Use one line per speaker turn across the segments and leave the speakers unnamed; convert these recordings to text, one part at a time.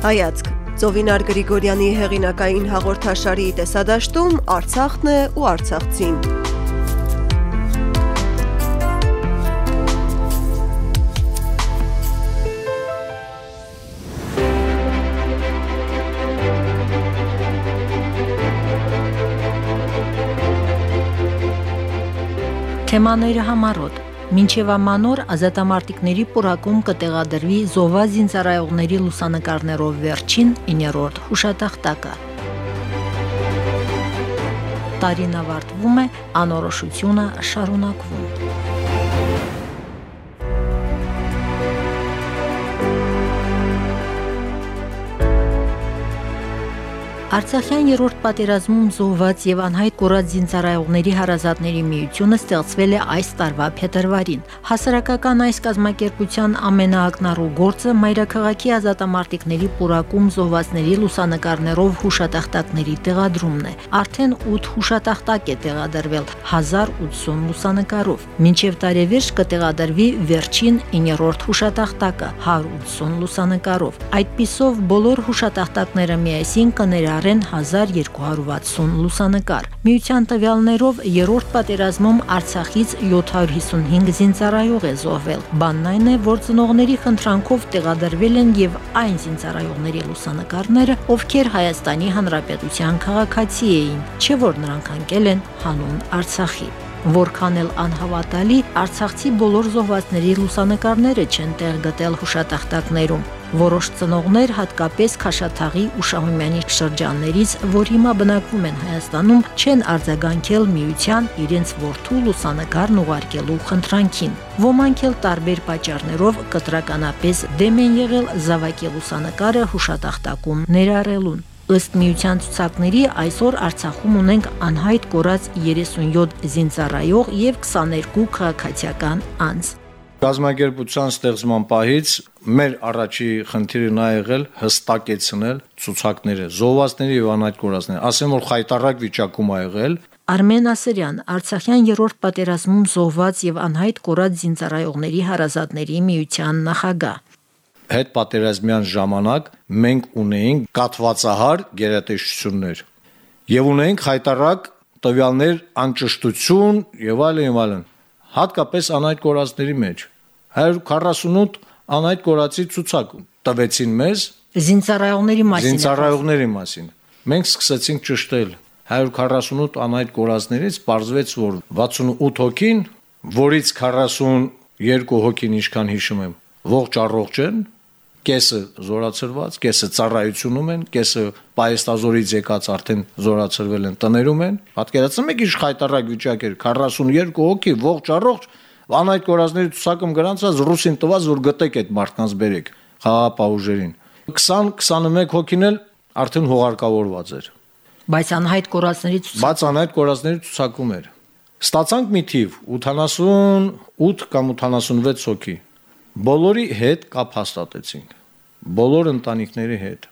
Հայացք. Ծովինար Գրիգորյանի հեղինակային հաղորդաշարի տեսադաշտում Արցախն է ու Արցախցին։
Թեմաները համառոտ Մինչև ամանոր ազատամարտիկների պուրակում կտեղադրվի զոհվա զինծառայողների լուսանկարներով վերջին 9-րդ հուշատախտակը։ Տարին ավարտվում է, անորոշությունը շարունակվում։ Արցախյան երրորդ պատերազմում զոհված եւ անհայտ կորած զինծառայողների հարազատների միությունը ստեղծվել է այս տարվա փետրվարին։ Հասարակական այս կազմակերպության ամենաակնառու գործը մայրաքաղաքի ազատամարտիկների պուրակում զոհվածների լուսանկարներով հուշատախտակների տեղադրումն է։ Արդեն 8 հուշատախտակ է տեղադրվել 1080 լուսանկարով։ Մինչև տարեվերջ կտեղադրվի վերջին 9-րդ հուշատախտակը 180 լուսանկարով։ Այդպիսով բոլոր հուշատախտակները միասին կներառ կիրառեն 1260 լուսանկար։ Միության տվյալներով երրորդ պատերազմում Արցախից 755 զինծառայող է զոհվել։ Բանն այն է, որ ծնողների խնդրանքով տեղադրվել են եւ այն զինծառայողների լուսանկարները, ովքեր Հայաստանի Հանրապետության քաղաքացի էին, չէ որ նրանք անկել են հանուն Արցախի Որքան էլ անհավատալի, Արցախցի բոլոր զոհվածների լուսանկարները չեն տեղ գտել հուշատախտակներում։ Որոշ ծնողներ հատկապես Խաշաթաղի ու Շահումյանի շրջաններից, որ հիմա բնակվում են Հայաստանում, չեն արձագանքել միության իրենց ворթու լուսանկարն ուղարկելու խնդրանքին։ Ոմանք էլ տարբեր պատճառներով կտրականապես դեմ են եղել զավակի լուսանկարը հուշատախտակում ներառելուն։ Ըստ միության ցուցակների այսօր Արցախում ունենք անհայտ կորած 37 զինծառայող եւ 22 քաղաքացիական անձ։
Գազམ་ագերբության ստեղծման պահից մեր առաջի խնդիրը նա եղել հստակեցնել ցուցակները, զոհվածների եւ անհայտ կորածների։ Ասեմ որ խայտարակ վիճակում ա եղել,
Արմեն Ասրյան, Արցախյան երրորդ պատերազմում զոհված եւ անհայտ կորած զինծառայողների հարազատների միության նախագահ
հետ պատերազմյան ժամանակ մենք ունեինք կատվածահար գերատեսչություններ եւ ունեինք հայտարարակ տվյալներ անճշտություն եւ այլն եւ այլն հատկապես անայտ կորածների մեջ 148 անայտ կորածի ցուցակ տվեցին մեզ
զինծառայողների մասին
զինծառայողների մասին մենք սկսեցինք ճշտել 148 անայտ կորածներից ողջվեց որ 68 հոգին որից 42 հոգին ինչքան հիշում եմ ողջ առողջ են կեսը զորացրված, կեսը ծառայությունում են, կեսը պայեստազորից եկած արդեն զորացրվել են, տներում են։ Պատկերացնում եք ինչ խայտարակ վիճակ էր. 42 հոգի ողջ առողջ անայդ կորածների ցուցակում գրանցած ռուսին տված որ գտեք այդ մարդկանց բերեք խաղապահուժերին 20-21 հոգին էլ արդեն հողարկավորված էր
բայց անհայտ կորածների
ցուցակ բայց անհայտ կորածների ցուցակում էր ստացանք մի թիվ 88 կամ 86 հոգի Բոլորի հետ կապ հաստատեցինք։ Բոլոր ընտանիքների հետ։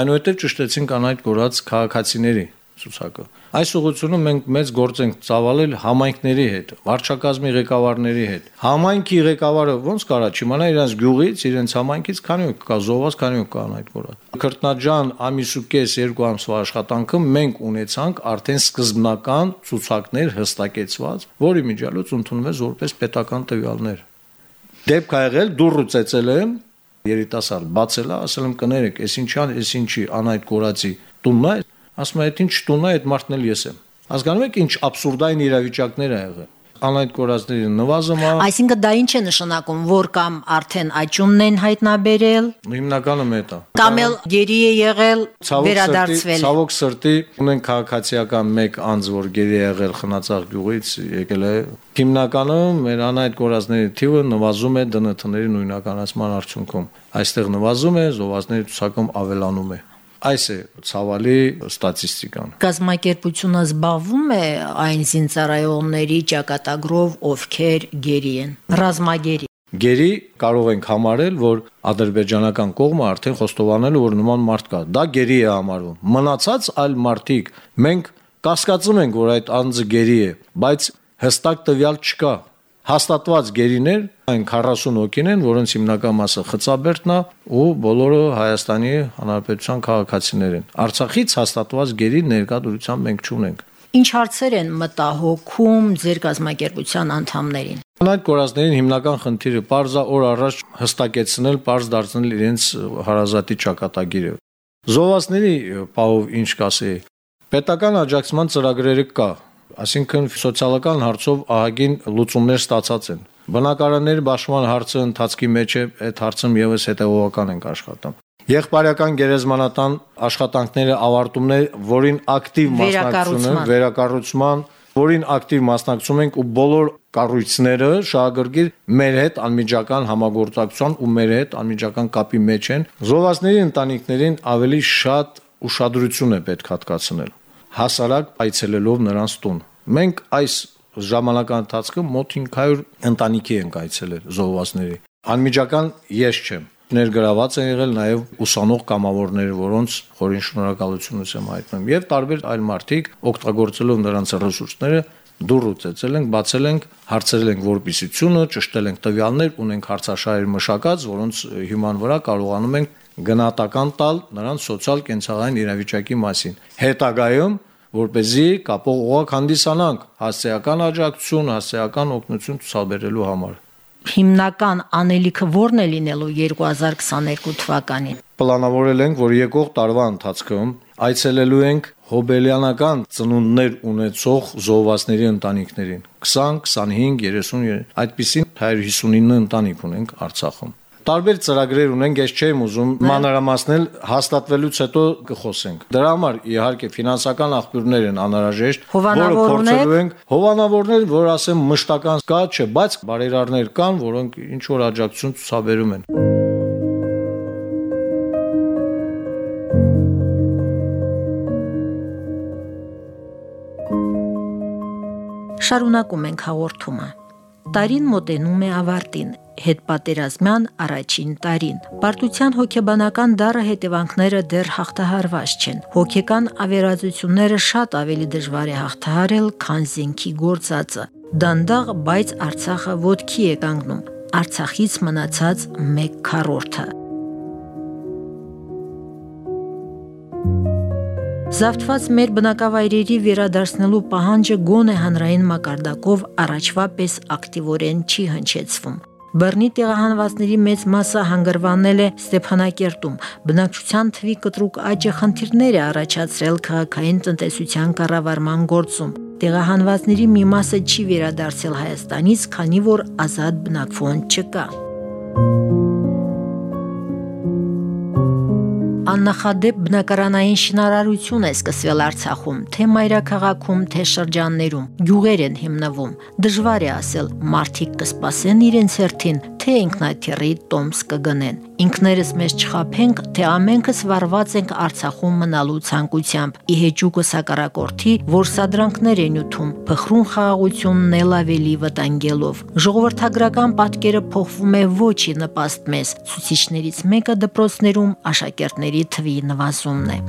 Այնուհետև ճշտեցինք անայդ կորած քաղաքացիների ցուցակը։ Այս ուղղությունում մենք մեծ գործ ենք ծավալել համայնքների հետ, վարչակազմի ղեկավարների հետ։ Համայնքի ղեկավարը ո՞նց կարա չիմանա իրենց գյուղից, իրենց համայնքից քանի ու կա զոհված, քանի ու կա անայդ կորած։ Քրտնաջան ամիսուկես երկու ամսվա աշխատանքը մենք ունեցանք արդեն սկզբնական ցուցակներ հստակեցված, որի միջալոց ընդունվեց որպես պետական տվյալներ դեպք ա եղել դուրը ծեծել եմ երիտասարդ բացել է ասել եմ կներեք այս ինչան այս ինչի անայդ կորածի տունն է ասում է այդ ինչ տունն է այդ մարդն էլ ես եմ հասկանում եք ինչ абսուրդային իրավիճակներ ա եղել անայդ կորածների նվազումը
Այսինքն դա ինչ է նշանակում որ կամ արդեն աճումն են հայտնաբերել
հիմնականը մետ է
կամ էլ գերի է եղել վերադարձվել
ցավոք սրտի ունեն քաղաքացիական մեկ անձ որ գերի է եղել խնացաղ գյուղից եկել է հիմնականում մեր անայդ կորածների թիվը նվազում է ԴՆԹ-ների նույնականացման արդյունքում այստեղ նվազում է զոհվածների ցուցակում ավելանում է Այս է ցավալի ստատիստիկան։
Գազམ་ակերպությունը զբաղվում է այն զինծառայողների ճակատագրով, ովքեր գերի են։ Ռազմագերի
Գերի կարող ենք համարել, որ ադրբեջանական կողմը արդեն խոստովանել որ նման մարդ կա։ Դա գերի է համարվում։ Մնացած այլ մարդիկ մենք կասկածում ենք, որ այդ անձը գերի է, բայց հստակ տվյալ չկա։ Հաստատված գերիներ այն 40 հոգին են, որոնց հիմնական մասը խծաբերդն է ու բոլորը Հայաստանի Հանրապետության քաղաքացիներ են։ Արցախից հաստատված գերի ներկայությամբ մենք չունենք։
Ինչ հարցեր են մտահոգում ձեր գազམ་ակերպության անդամներին։
Այդ կորածներին հիմնական խնդիրը parza օր առաջ հստակեցնել, parz դարձնել իրենց հարազատի ճակատագիրը։ Զովասների պահով ինչ կասեի։ Պետական աջակցման ծրագրերը կա, այսինքն սոցիալական հարցով ահագին լուծումներ ստացած են։ Բնակարանների բաշխման հարցը ընթացքի մեջ է, այդ հարցում եւս հետեւողական ենք աշխատում։ Եղբայրական գերեզմանատան աշխատանքները ավարտումներ, որին ակտիվ մասնակցություն են վերակառուցման, որին ակտիվ մասնակցում ենք ու բոլոր կառույցները շահագրգիռ մեր հետ անմիջական համագործակցության ու մեր հետ անմիջական կապի մեջ են զովասների ընտանիքներին ավելի շատ ուշադրություն է պետք հատկացնել հասարակ այցելելով նրանց տուն մենք այս ժամանական ընթացքում մոտ 500 ընտանիքի ենք այցելել զովասների անմիջական ես չեմ ներգրաված են եղել նաև ուսանող կամավորները, որոնց խորին շնորհակալություն եմ հայտնում, եւ տարբեր այլ մարդիկ օգտագործելով նրանց ռեսուրսները դուր ուծեցել ենք, բացել ենք, հարցրել ենք որպիսությունը, ճշտել ենք տվյալներ, ունենք հարցաշահեր մշակած, որոնց հիման վրա կարողանում ենք գնահատական տալ նրանց սոցիալ կենցաղային իրավիճակի մասին։ Հետագայում որ เป զի կապող օղակ հանդիսանանք հասարակական աջակցություն, հասարակական օգնություն ցուցաբերելու համար
հիմնական անելիքը ո՞րն է լինելու 2022 թվականին։
Պլանավորել ենք, որ եկող տարվա ընթացքում այցելելու ենք հոբելյանական ծնունդներ ունեցող զոհվածների ընտանիքներին 20, 25, 30 այդպիսին 159 ընտանիք ունենք Արցախում տարբեր ծրագրեր ունենք, ես չեմ ուզում մանրամասնել, հաստատվելուց հետո կխոսենք։ Դրա համար իհարկե ֆինանսական աղբյուրներ են անհրաժեշտ,
որը փորձելու ենք.
Հովանավորներ, որ ասեմ մշտական կա, չէ, բայց բարերարներ կան, որոնք ինչ որ աջակցություն ցուցաբերում են։
Շարունակում ենք հաղորդումը։ Տարին մոտենում է ավարտին հետպատերազմյան առաջին տարին։ Պարտության հոգեբանական դառը հետևանքները դեռ հաղթահարված չեն։ Հոգեկան ավերածությունները շատ ավելի դժվար է հաղթահարել, քան զենքի գործածը։ Դանդաղ, բայց Արցախը ոդքի է կանգնում։ Արցախից մնացած 1 քառորդը։ Զավթված մեր բնակավայրերի վերադարձնելու պահանջը գոնե հանրային մակարդակով առաջվա պես ակտիվորեն չի հնչեցվում։ Բռնի տեղահանվածների մեծ մասը հանգրվանել է Ստեփանակերտում։ Բնակչության թվի կտրուկ աճը խնդիրներ է առաջացրել քաղաքային տնտեսության կառավարման գործում։ Տեղահանվածների մի մասը չի վերադարձել Հայաստանից, քանի որ ազատ բնակվոն չկա։ աննախադեպ բնակարանային շինարարություն է սկսվել Արցախում, թե մայրաքաղաքում, թե շրջաններում։ Գյուղեր են հիմնվում։ Դժվար է ասել, մարդիկ կսպասեն իրենց հերթին, թե ինքնաթիռի տոմս կգնեն։ Ինքներս մեզ չխափենք, թե ամենքս վարված ենք Արցախում մնալու ցանկությամբ։ Իհեճուկը սակարակորթի, որ սադրանքներ են յութում, փխրուն խաղաղությունն էլ ավելի վտանգելով։ Ժողովրդագրական պատկերը փոխվում է ոչի նպաստ մեզ։ Ցուցիչներից մեկը դպրոցներում աշակերտների թվի նվազումն է։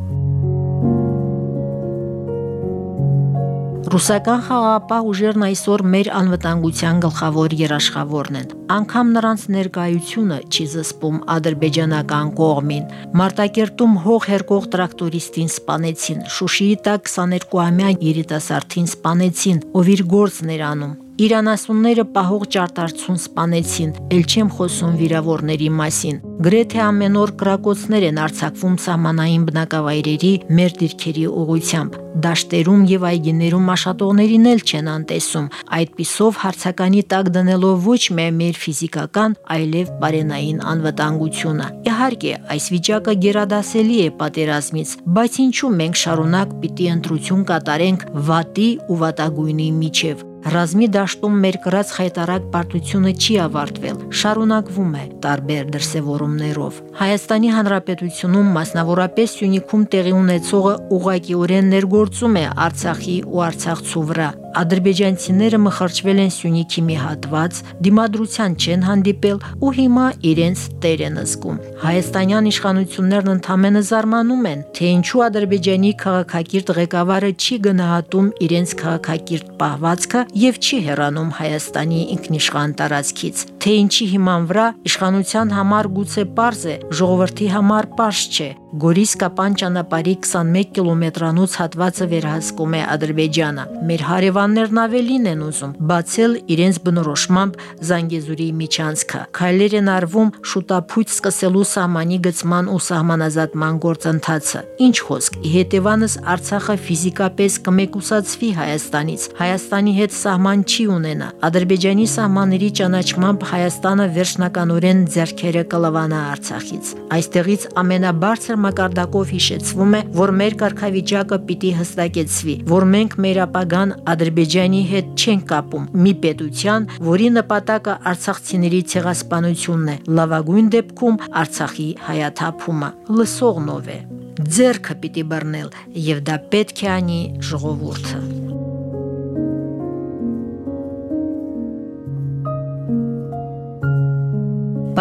Ռուսական խաղապահ ուժերն այսօր մեր անվտանգության գլխավոր երաշխավորն են։ Անկամ նրանց ներկայությունը չի զսպում ադրբեջանական կողմին։ Մարտակերտում հող հերկող տրակտորիստին սպանեցին, Շուշիի տակ 22-ամյա երիտասարդին սպանեցին, ով իր գործն էր անում։ Իրանասունները պահող ճարտարցուն սպանեցին, ել չեմ խոսում վիրավորների մասին։ Գրեթե ամեն օր կրակոցներ են արցակվում սահմանային բնակավայրերի մեր դիրքերի ուղությամբ։ Դաշտերում եւ այգիներում աշատողներին էլ չեն անտեսում։ Այդպիսով հարցականի տակ դնելով ոչ միայն մեր ֆիզիկական, այլև բարենային անվտանգությունը։ Իհարկե, այս վիճակը գերադասելի է պատերազմից, բայց ինչու մենք շարունակ պիտի ընտրություն կատարենք վատի ու վատագույնի միջև Ռազմի դաշտում մեր կրած խայտարակ պարտությունը չի ավարտվել, շարունակվում է տարբեր դրսևորումներով։ Հայաստանի Հանրապետությունում մասնավորապես Սյունիքում տեղի ունեցողը ուղղակիորեն ներգործում է Արցախի ու Արցախցու վրա։ ադրբեջանցիները մխրճվել են Սյունիքի մի հատված, դիմադրության չեն հանդիպել ու հիմա իրենց տեր են զգում։ Հայաստանյան իշխանություններն ընդհանրապես զարմանում են, թե ինչու Ադրբեջանի քաղաքակիրթ ղեկավարը չի գնահատում իրենց քաղաքակիրթ պահվածքը եւ չի հեռանում Հայաստանի ինքնիշխան տարածքից, թե ինչի հիման վրա իշխանության համար գուցե པարզ է, ժողովրդի համար པարզ չէ, Գորիս-Կապան ճանապարհի 21 կիլոմետրանոց հատվածը վերահսկում է Ադրբեջանը։ Մեր հարևաններն ավելին են ուզում բացել իրենց բնորոշմամբ Զանգեզուրի միջանցքը։ Քայլեր են արվում շուտապույտ սկսելու սահմանի գծման ու սահմանազատման գործընթացը։ Ինչ խոսք, հետևանս Արցախը ֆիզիկապես կմեկուսացվի Հայաստանից։ Հայաստանի հետ սահման չի ունենա։ Ադրբեջանի սահմանների ճանաչմամբ Հայաստանը վերջնականորեն ձեռքերը կլավանա Արցախից։ Այստեղից ամենաբարձր մակարդակով հիշեցվում է, որ մեր կարգավիճակը պիտի հստակեցվի, որ մենք մեր ապագան Ադրբեջանի հետ չենք կապում մի պետության, որի նպատակը արցախցիների ցեղասպանությունն է, լավագույն դեպքում Արցախի հայաթափումը։ Լսողնով է։ Ձերքը պիտի բռնել, եւ դա պետք է անի ժողովուրդը։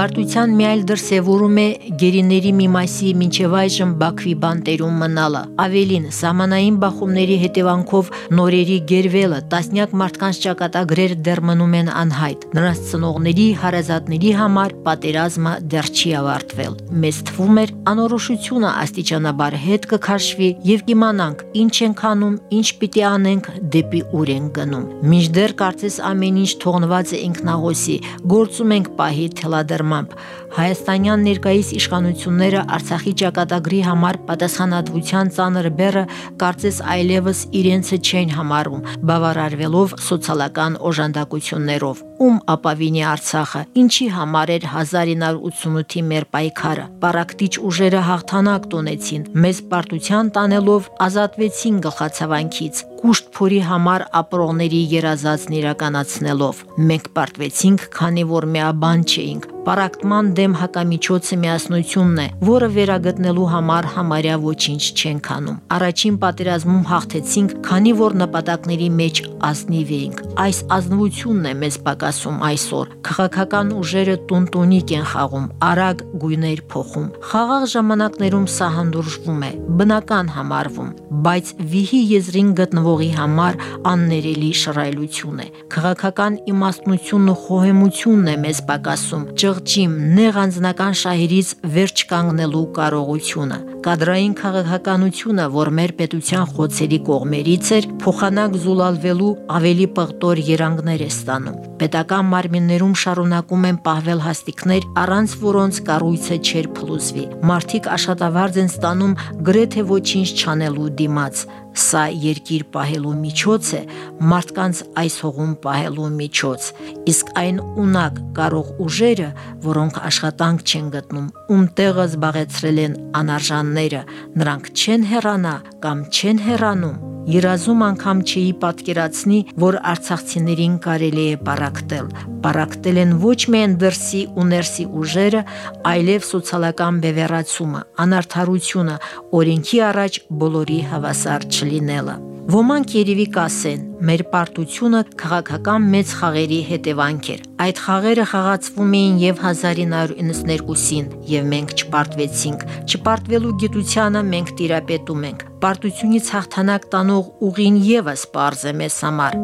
Պարտության մի այլ դրսևորում է գերիների մի մասի մինչև այժմ Բաքվի բանտերում մնալը։ Ավելին, սահմանային բախումների հետևանքով նորերի գերվելը տասնյակ մարդկանց ճակատագրեր դեռ մնում են անհայտ։ Նրանց ծնողների, հարազատների համար պատերազմը դեռ չի ավարտվել։ Մեզ թվում էր անորոշությունը աստիճանաբար հետ կքաշվի եւ կիմանանք ինչ ենք անում, ինչ պիտի անենք, դեպի ուր ենք գնում։ Մինչդեռ կարծես ամեն ինչ թողնված է ինքնահոսի, գործում ենք պահի թելադր կատարմամբ հայաստանյան ներկայիս իշխանությունները Արցախի ճակատագրի համար պատասխանատվության ծանր բեռը կարծես այլևս իրենցը չեն համարում, բավարարվելով սոցիալական օժանդակություններով ում ապավինի Արցախը, ինչի համար էր 1988-ի մեր պայքարը։ Պարակտիչ ուժերը հաղթանակ տոնեցին, մեզ պարտության տանելով ազատվեցին գլխացավանքից, կուշտ փորի համար ապրողների երազածն իրականացնելով։ Մենք պարտվեցինք, քանի որ միաբան չէինք։ Պարակտման դեմ հակամիջոցը միասնությունն է, որը վերագտնելու համար համարյա ոչինչ չենք անում։ Առաջին պատերազմում հաղթեցինք, քանի որ նպատակների մեջ ազնիվ էինք։ Այս ազնվությունն է մեզ պակասում այսօր։ Քաղաքական ուժերը տունտունիկ են խաղում, արագ գույներ փոխում։ Խաղաղ ժամանակներում սա հանդուրժվում է, բնական համարվում, բայց վիհի եզրին գտնվող հողի համար աններելի շռայլություն է։ Քաղաքական իմաստնությունն ու խոհեմությունն է մեզ պակասում, ճղճիմ, նեղ անձնական շահերից վերջ կանգնելու կարողությունը։ Կադրային քաղաքականությունը, որ մեր պետության խոցերի կողմերից էր, փոխանակ զուլալվելու ավելի պղտոր երանգներ է ստանում։ Պետական մարմիններում շարունակում են պահվել հաստիկներ, առանց որոնց կառույցը չեր փլուզվի։ Մարդիկ աշխատավարձ են ստանում գրեթե ոչինչ չանելու դիմաց։ Սա երկիր պահելու միջոց է, մարդկանց այս հողում պահելու միջոց։ Իսկ այն ունակ կարող ուժերը, որոնք աշխատանք չեն գտնում, ում տեղը զբաղեցրել են անարժանները, նրանք չեն հեռանա կամ չեն հեռանում Երազում անգամ չի պատկերացնի, որ արցախցիներին կարելի է պարակտել։ Պարակտել են ոչ միայն դրսի ու ներսի ուժերը, այլև սոցիալական բևեռացումը, անարթարությունը, օրենքի առաջ բոլորի հավասար չլինելը։ Ոմանք երևի կասեն, մեր պարտությունը քաղաքական մեծ խաղերի հետևանք էր։ Այդ խաղերը խաղացվում էին եւ 1992-ին, եւ մենք չպարտվեցինք։ Չպարտվելու գիտությանը մենք տիրապետում ենք։ Պարտությունից հաղթանակ տանող ուղին եւս པարզ է մեզ համար։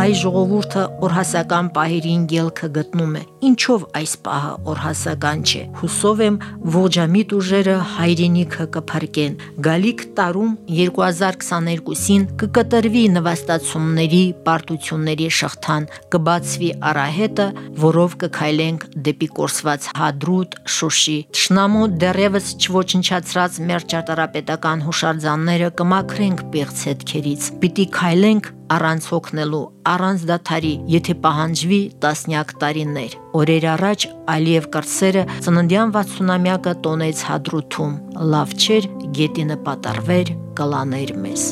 հայ ժողովուրդը օրհասական պահերին ելքը գտնում է։ Ինչով այս պահը օրհասական չէ։ Հուսով եմ ողջամիտ ուժերը հայրենիքը կփրկեն։ Գալիք տարում 2022-ին կկտրվի նվաստացումների, պարտությունների շղթան, կբացվի արահետը, որով կքայլենք դեպի կորսված Հադրուտ, Շուշի։ Տշնամու դեռևս չոչնչացրած մեր ճարտարապետական հուշարձանները կմաքրենք պեղծ հետքերից։ Պիտի քայլենք առանց հոգնելու, առանց դաթարի, եթե պահանջվի տասնյակ տարիներ։ Օրեր առաջ Ալիև կրսերը ծննդյան 60-ամյակը տոնեց հադրութում։ Լավ չէր, գետի նպատարվեր, կլաներ մեզ։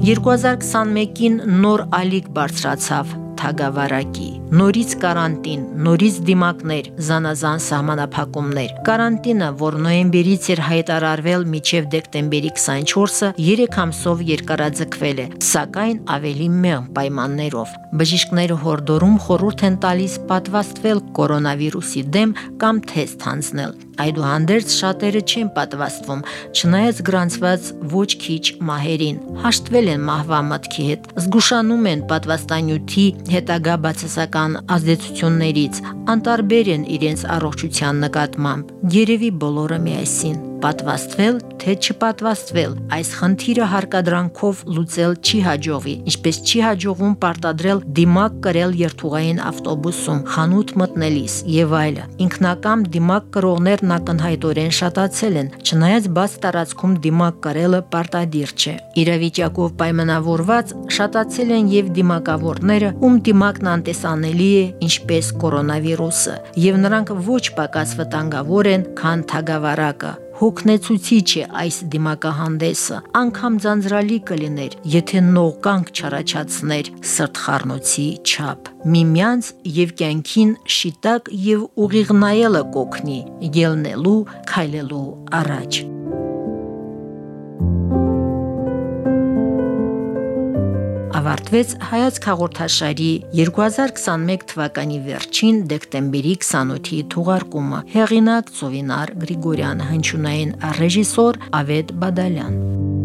2021-ին նոր ալիք բարձրացավ թագավարակի։ Նորից կարանտին, նորից դիմակներ, զանազան սահմանափակումներ։ Կարանտինը, որ նոյեմբերից էր հայտարարվել մինչև դեկտեմբերի 24-ը, 3 ամսով երկարաձգվել է, սակայն ավելի մեղմ պայմաններով։ Բժիշկները հորդորում խորհուրդ են տալիս պատվաստվել կորոնավիրուսի դեմ կամ թեստ հանձնել։ Այդուհանդերձ շատերը չեն պատվաստվում, չնայած գրանցված ոչ քիչ մահերին։ Հաշտվել են մահվա մտքի հետ, զգուշանում են պատվաստանյութի հետագա բացասական ազդեցություններից, անտարբեր են իրենց առողջության նկատմամբ։ Երևի բոլորը միասին պատվաստվել թե չպատվաստվել։ Այս խնդիրը հարկադրանքով լուծել չի հաջողվի, ինչպես չի հաջողվում պարտադրել դիմակ կրել երթուղային ավտոբուսում, խանութ մտնելիս եւ այլը։ Ինքնակամ դիմակ կրողներն ակնհայտորեն շատացել են, չնայած բաց տարածքում դիմակ կրելը պարտադիր չէ։ Իրավիճակով պայմանավորված շատացել են եւ դիմակավորները, ում դիմակն անտեսանելի է, ինչպես կորոնավիրուսը, եւ նրանք ոչ պակաս վտանգավոր են, քան թագավարակը հոգնեցուցիչ է այս դիմակահանդեսը, անգամ ձանձրալի կլիներ, եթե նողկանք չառաջացներ սրտխառնոցի չափ։ Միմյանց եւ կյանքին շիտակ եւ ուղիղ նայելը կոգնի, ելնելու, քայլելու առաջ։ ավարտվեց հայաց հաղորդաշարի 2021 թվականի վերջին դեկտեմբերի 28-ի թողարկումը։ Հեղինակ Ծովինար Գրիգորյանը, հնչյունային ռեժիսոր Ավետ Բադալյան։